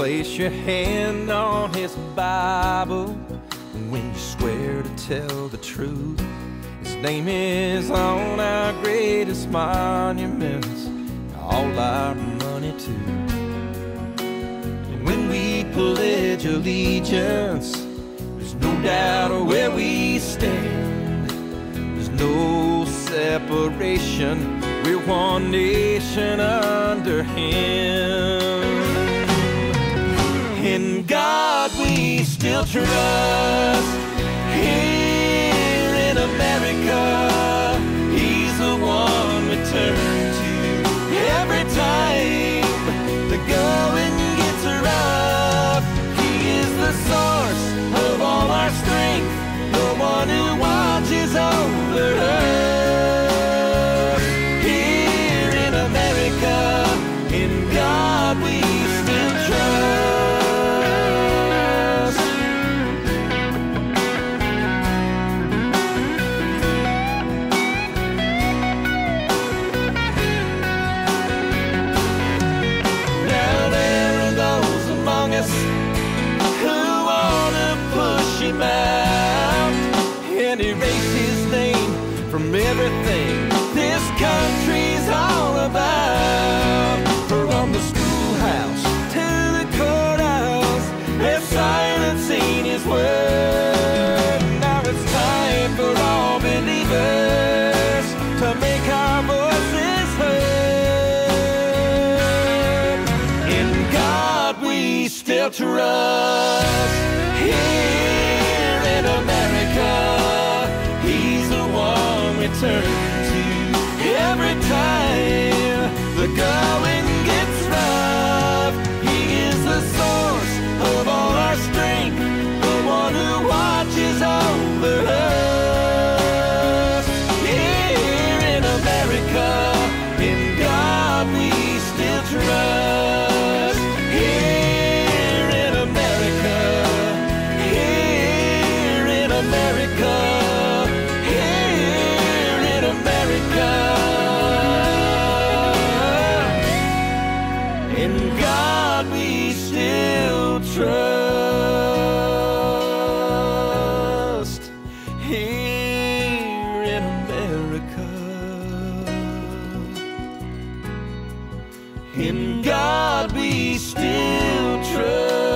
place your hand on his Bible when you swear to tell the truth. His name is on our greatest monuments, all our money too. And when we pledge allegiance, there's no doubt of where we stand. There's no separation. We're one nation under Him. God we still trust. Here in America, He's the one we still trust. Here in America, He's the one we turn to every time the going gets rough. He is the source of all our strength, the one who watches over us. Here in America, in God we still trust. In God we still trust. Here in America. In God we still trust.